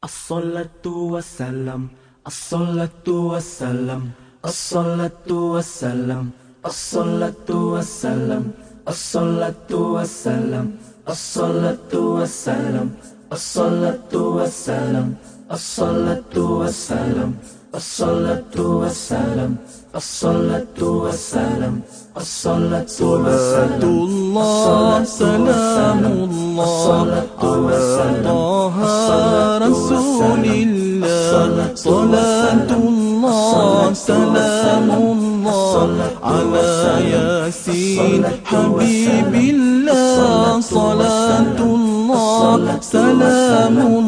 As-salatu wassalam, as-salatu wassalam, as-salatu wassalam, as-salatu wassalam, as-salatu wassalam, as-salatu wassalam, as-salatu wassalam. الصلاة والسلام الصلاة والسلام الصلاة والسلام الصلاة صلاة الله سلام الله على طه رسول الله صلاة الله سلام الله على ياسين حبيب الله صلاة الله سلام الله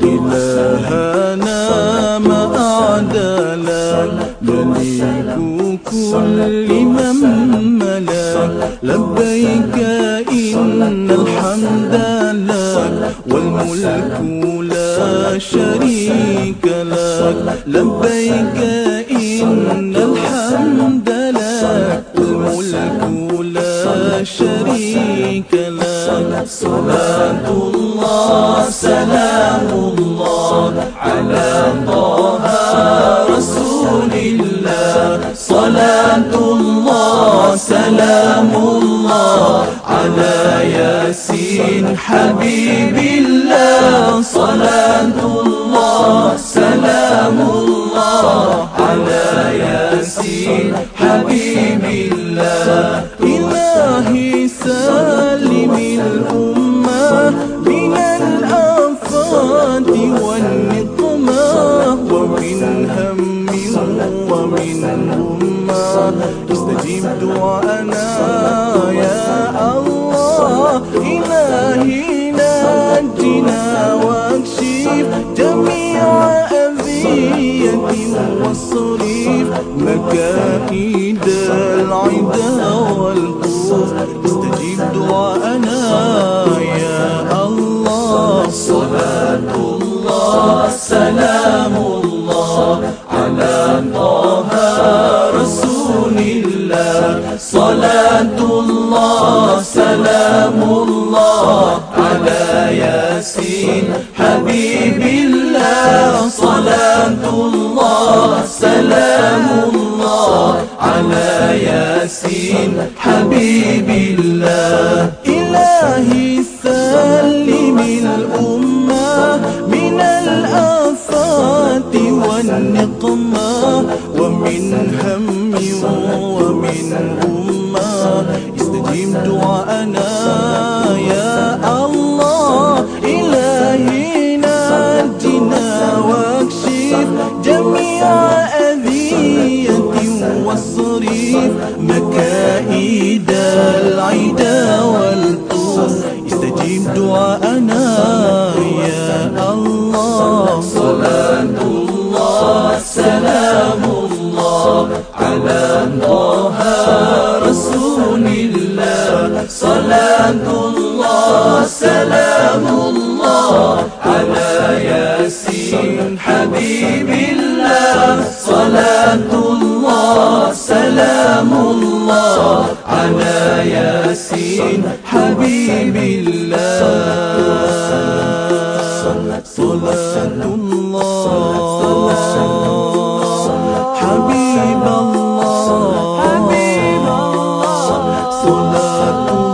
إلهنا ما أعدلا ملك كل من ملك لبيك إن الحمد لك والملك لا شريك لك لبيك إن الحمد لك والملك لا شريك لك صلاة الله سلام الله على طه رسول الله صلاة الله سلام الله على ياسين حبيب الله صلاة الله سلام الله على ياسين حبيب الله إلهي ومن همة استجيب دعاءنا. يا الله إلهي نجنا ياسين حبيب الله صلاة الله سلام الله على ياسين حبيب الله. إلهي سلم الأمة من الآفات والنقمة ومن هم والصريف مكائد العدا والطوف استجيب دعاءنا يا الله. صلاة الله سلام الله على طه رسول الله. صلاة الله سلام الله على ياسين حبيب صلاة الله سلام الله. على ياسين حبيب الله. صلاة الله. حبيب الله. حبيب الله. صلاة الله.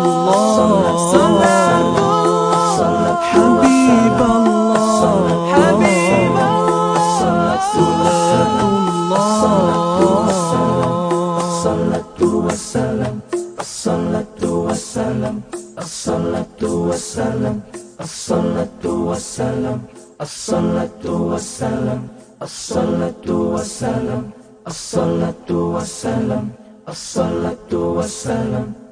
الصلاة والسلام. الصلاة والسلام. الصلاة والسلام. الصلاة والسلام. الصلاة والسلام.